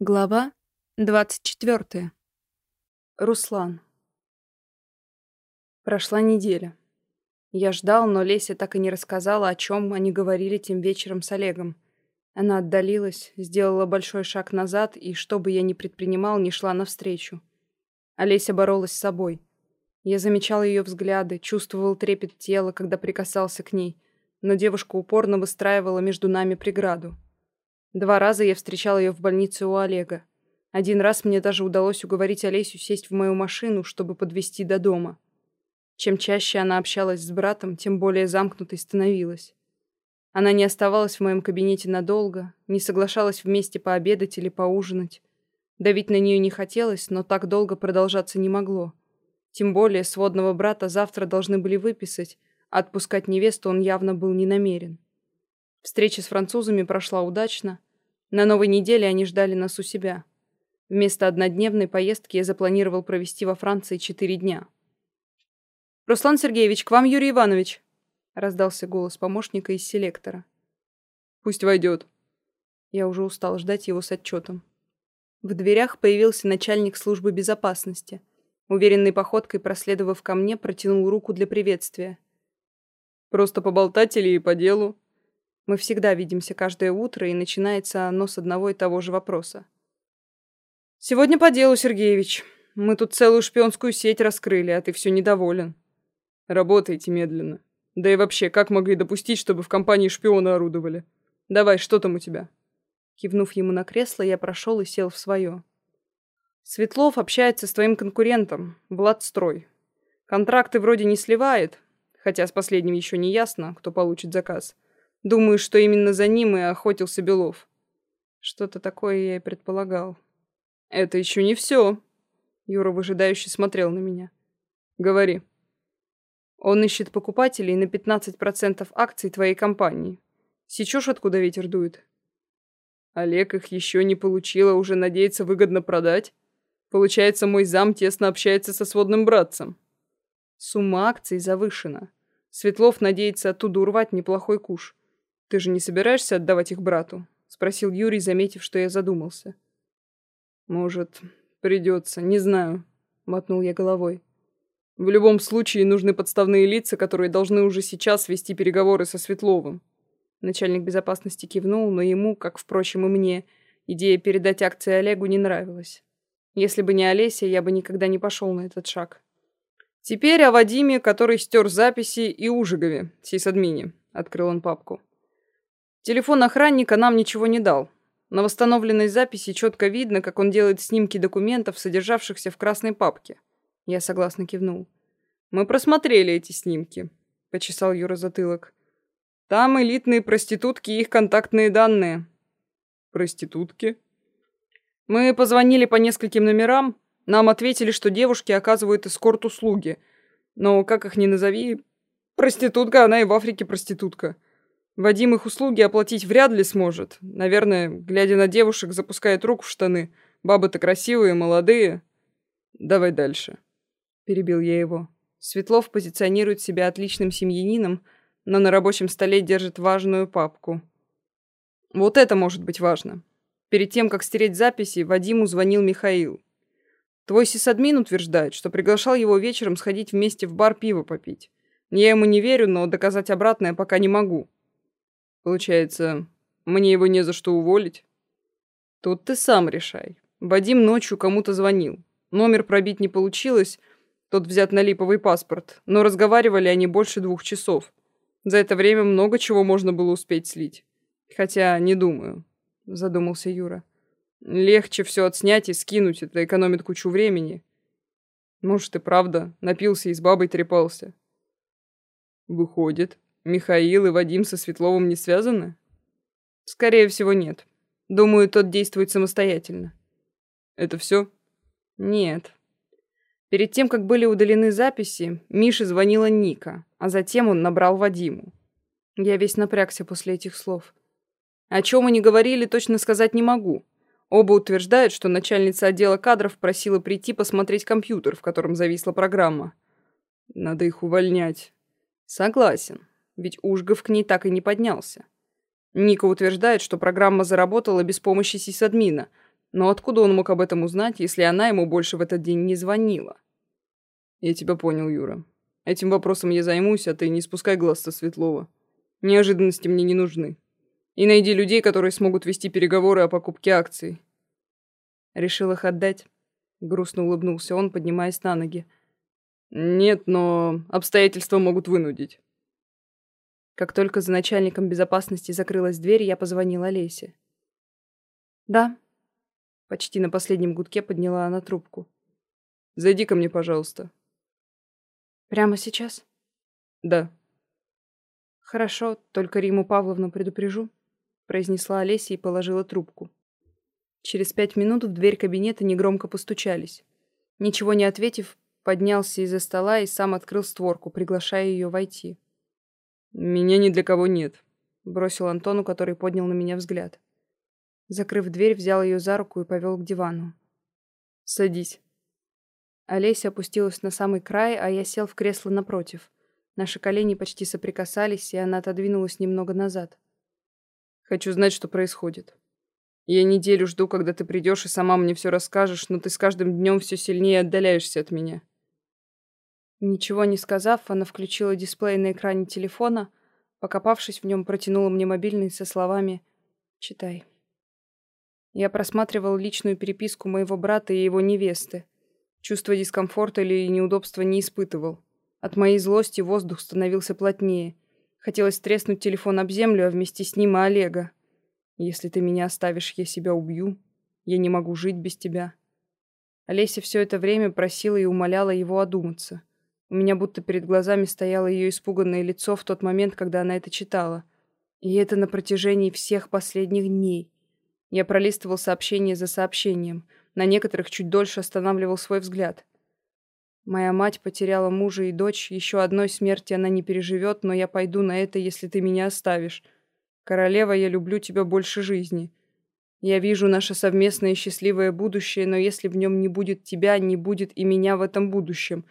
Глава 24. Руслан. Прошла неделя. Я ждал, но Леся так и не рассказала, о чем они говорили тем вечером с Олегом. Она отдалилась, сделала большой шаг назад, и, что бы я ни предпринимал, не шла навстречу. Олеся боролась с собой. Я замечал ее взгляды, чувствовал трепет тела, когда прикасался к ней, но девушка упорно выстраивала между нами преграду. Два раза я встречал ее в больнице у Олега. Один раз мне даже удалось уговорить Олесю сесть в мою машину, чтобы подвезти до дома. Чем чаще она общалась с братом, тем более замкнутой становилась. Она не оставалась в моем кабинете надолго, не соглашалась вместе пообедать или поужинать. Давить на нее не хотелось, но так долго продолжаться не могло. Тем более сводного брата завтра должны были выписать, а отпускать невесту он явно был не намерен. Встреча с французами прошла удачно. На новой неделе они ждали нас у себя. Вместо однодневной поездки я запланировал провести во Франции четыре дня. «Руслан Сергеевич, к вам Юрий Иванович!» раздался голос помощника из селектора. «Пусть войдет». Я уже устал ждать его с отчетом. В дверях появился начальник службы безопасности. Уверенной походкой, проследовав ко мне, протянул руку для приветствия. «Просто поболтать или по делу?» Мы всегда видимся каждое утро, и начинается оно с одного и того же вопроса. «Сегодня по делу, Сергеевич. Мы тут целую шпионскую сеть раскрыли, а ты все недоволен». «Работайте медленно. Да и вообще, как могли допустить, чтобы в компании шпионы орудовали? Давай, что там у тебя?» Кивнув ему на кресло, я прошел и сел в свое. Светлов общается с твоим конкурентом, Владстрой. Контракты вроде не сливает, хотя с последним еще не ясно, кто получит заказ. Думаю, что именно за ним и охотился Белов. Что-то такое я и предполагал. Это еще не все. Юра выжидающе смотрел на меня. Говори. Он ищет покупателей на 15% акций твоей компании. Сечешь, откуда ветер дует? Олег их еще не получил, а уже надеется выгодно продать. Получается, мой зам тесно общается со сводным братцем. Сумма акций завышена. Светлов надеется оттуда урвать неплохой куш. «Ты же не собираешься отдавать их брату?» — спросил Юрий, заметив, что я задумался. «Может, придется, не знаю», — мотнул я головой. «В любом случае нужны подставные лица, которые должны уже сейчас вести переговоры со Светловым». Начальник безопасности кивнул, но ему, как, впрочем, и мне, идея передать акции Олегу не нравилась. Если бы не Олеся, я бы никогда не пошел на этот шаг. «Теперь о Вадиме, который стер записи, и Ужигове, сисадмине», — открыл он папку. Телефон охранника нам ничего не дал. На восстановленной записи четко видно, как он делает снимки документов, содержавшихся в красной папке. Я согласно кивнул. Мы просмотрели эти снимки, почесал Юра затылок. Там элитные проститутки и их контактные данные. Проститутки? Мы позвонили по нескольким номерам. Нам ответили, что девушки оказывают эскорт-услуги. Но, как их ни назови, проститутка, она и в Африке проститутка. Вадим их услуги оплатить вряд ли сможет. Наверное, глядя на девушек, запускает руку в штаны. Бабы-то красивые, молодые. Давай дальше. Перебил я его. Светлов позиционирует себя отличным семьянином, но на рабочем столе держит важную папку. Вот это может быть важно. Перед тем, как стереть записи, Вадиму звонил Михаил. Твой сисадмин утверждает, что приглашал его вечером сходить вместе в бар пиво попить. Я ему не верю, но доказать обратное пока не могу. Получается, мне его не за что уволить? Тут ты сам решай. Вадим ночью кому-то звонил. Номер пробить не получилось, тот взят на липовый паспорт, но разговаривали они больше двух часов. За это время много чего можно было успеть слить. Хотя, не думаю, задумался Юра. Легче все отснять и скинуть, это экономит кучу времени. Может, и правда, напился и с бабой трепался. Выходит, Михаил и Вадим со Светловым не связаны? Скорее всего, нет. Думаю, тот действует самостоятельно. Это все? Нет. Перед тем, как были удалены записи, Мише звонила Ника, а затем он набрал Вадиму. Я весь напрягся после этих слов. О чем они говорили, точно сказать не могу. Оба утверждают, что начальница отдела кадров просила прийти посмотреть компьютер, в котором зависла программа. Надо их увольнять. Согласен ведь Ужгов к ней так и не поднялся. Ника утверждает, что программа заработала без помощи сисадмина, Но откуда он мог об этом узнать, если она ему больше в этот день не звонила? Я тебя понял, Юра. Этим вопросом я займусь, а ты не спускай глаз со Светлова. Неожиданности мне не нужны. И найди людей, которые смогут вести переговоры о покупке акций. Решил их отдать. Грустно улыбнулся он, поднимаясь на ноги. Нет, но обстоятельства могут вынудить. Как только за начальником безопасности закрылась дверь, я позвонила Олесе. «Да». Почти на последнем гудке подняла она трубку. «Зайди ко мне, пожалуйста». «Прямо сейчас?» «Да». «Хорошо, только Риму Павловну предупрежу», произнесла Олеся и положила трубку. Через пять минут в дверь кабинета негромко постучались. Ничего не ответив, поднялся из-за стола и сам открыл створку, приглашая ее войти. «Меня ни для кого нет», — бросил Антону, который поднял на меня взгляд. Закрыв дверь, взял ее за руку и повел к дивану. «Садись». Олеся опустилась на самый край, а я сел в кресло напротив. Наши колени почти соприкасались, и она отодвинулась немного назад. «Хочу знать, что происходит. Я неделю жду, когда ты придешь и сама мне все расскажешь, но ты с каждым днем все сильнее отдаляешься от меня». Ничего не сказав, она включила дисплей на экране телефона, покопавшись в нем, протянула мне мобильный со словами «Читай». Я просматривал личную переписку моего брата и его невесты. Чувство дискомфорта или неудобства не испытывал. От моей злости воздух становился плотнее. Хотелось треснуть телефон об землю, а вместе с ним и Олега. Если ты меня оставишь, я себя убью. Я не могу жить без тебя. Олеся все это время просила и умоляла его одуматься. У меня будто перед глазами стояло ее испуганное лицо в тот момент, когда она это читала. И это на протяжении всех последних дней. Я пролистывал сообщение за сообщением. На некоторых чуть дольше останавливал свой взгляд. Моя мать потеряла мужа и дочь. Еще одной смерти она не переживет, но я пойду на это, если ты меня оставишь. Королева, я люблю тебя больше жизни. Я вижу наше совместное счастливое будущее, но если в нем не будет тебя, не будет и меня в этом будущем.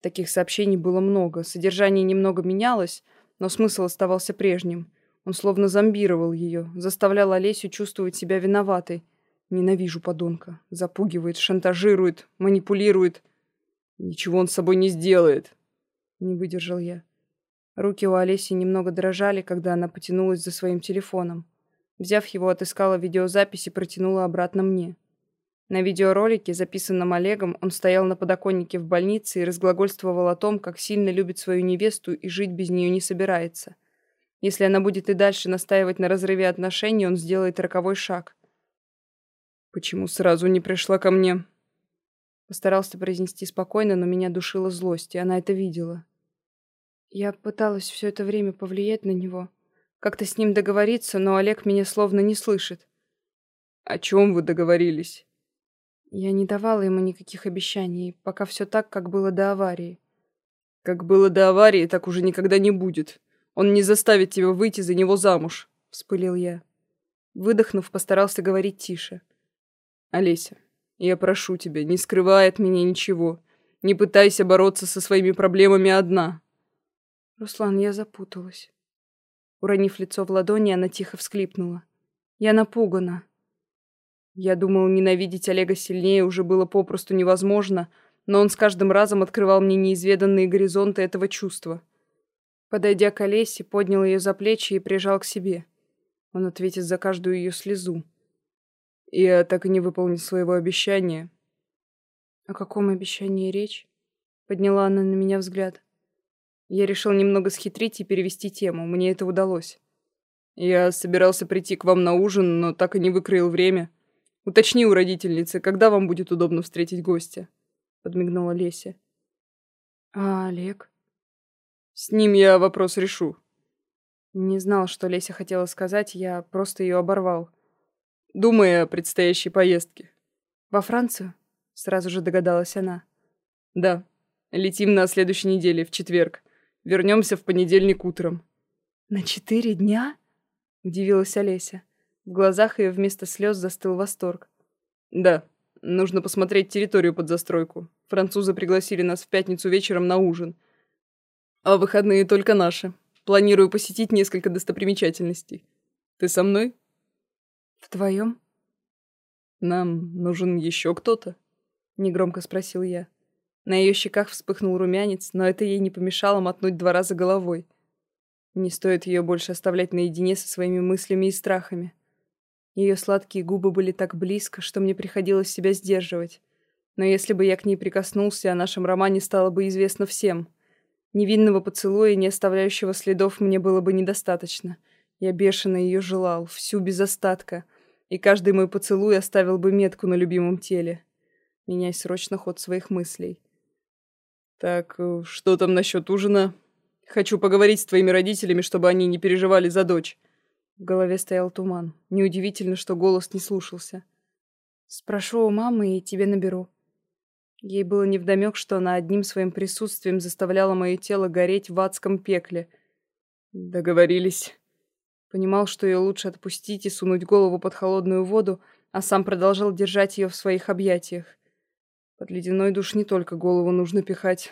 Таких сообщений было много. Содержание немного менялось, но смысл оставался прежним. Он словно зомбировал ее, заставлял Олесю чувствовать себя виноватой. Ненавижу подонка. Запугивает, шантажирует, манипулирует. Ничего он с собой не сделает. Не выдержал я. Руки у Олеси немного дрожали, когда она потянулась за своим телефоном. Взяв его, отыскала видеозапись и протянула обратно мне. На видеоролике, записанном Олегом, он стоял на подоконнике в больнице и разглагольствовал о том, как сильно любит свою невесту и жить без нее не собирается. Если она будет и дальше настаивать на разрыве отношений, он сделает роковой шаг. «Почему сразу не пришла ко мне?» Постарался произнести спокойно, но меня душила злость, и она это видела. Я пыталась все это время повлиять на него, как-то с ним договориться, но Олег меня словно не слышит. «О чем вы договорились?» Я не давала ему никаких обещаний, пока все так, как было до аварии. «Как было до аварии, так уже никогда не будет. Он не заставит тебя выйти за него замуж», — вспылил я. Выдохнув, постарался говорить тише. «Олеся, я прошу тебя, не скрывай от меня ничего. Не пытайся бороться со своими проблемами одна». «Руслан, я запуталась». Уронив лицо в ладони, она тихо всклипнула. «Я напугана». Я думал, ненавидеть Олега сильнее уже было попросту невозможно, но он с каждым разом открывал мне неизведанные горизонты этого чувства. Подойдя к Олесе, поднял ее за плечи и прижал к себе. Он ответит за каждую ее слезу. Я так и не выполнил своего обещания. О каком обещании речь? Подняла она на меня взгляд. Я решил немного схитрить и перевести тему. Мне это удалось. Я собирался прийти к вам на ужин, но так и не выкроил время. Уточни у родительницы, когда вам будет удобно встретить гостя. Подмигнула Леся. А Олег? С ним я вопрос решу. Не знал, что Леся хотела сказать, я просто ее оборвал. Думай о предстоящей поездке. Во Францию? Сразу же догадалась она. Да. Летим на следующей неделе, в четверг. Вернемся в понедельник утром. На четыре дня? Удивилась Олеся. В глазах ее вместо слез застыл восторг. Да, нужно посмотреть территорию под застройку. Французы пригласили нас в пятницу вечером на ужин. А выходные только наши. Планирую посетить несколько достопримечательностей. Ты со мной? Вдвоем? «Нам нужен еще кто-то?» — негромко спросил я. На ее щеках вспыхнул румянец, но это ей не помешало мотнуть два раза головой. Не стоит ее больше оставлять наедине со своими мыслями и страхами. Ее сладкие губы были так близко, что мне приходилось себя сдерживать. Но если бы я к ней прикоснулся, о нашем романе стало бы известно всем. Невинного поцелуя, не оставляющего следов, мне было бы недостаточно. Я бешено ее желал, всю без остатка, и каждый мой поцелуй оставил бы метку на любимом теле. Меняй срочно ход своих мыслей. «Так, э, что там насчет ужина? Хочу поговорить с твоими родителями, чтобы они не переживали за дочь». В голове стоял туман. Неудивительно, что голос не слушался. «Спрошу у мамы и тебе наберу». Ей было невдомек, что она одним своим присутствием заставляла мое тело гореть в адском пекле. Договорились. Понимал, что ее лучше отпустить и сунуть голову под холодную воду, а сам продолжал держать ее в своих объятиях. Под ледяной душ не только голову нужно пихать.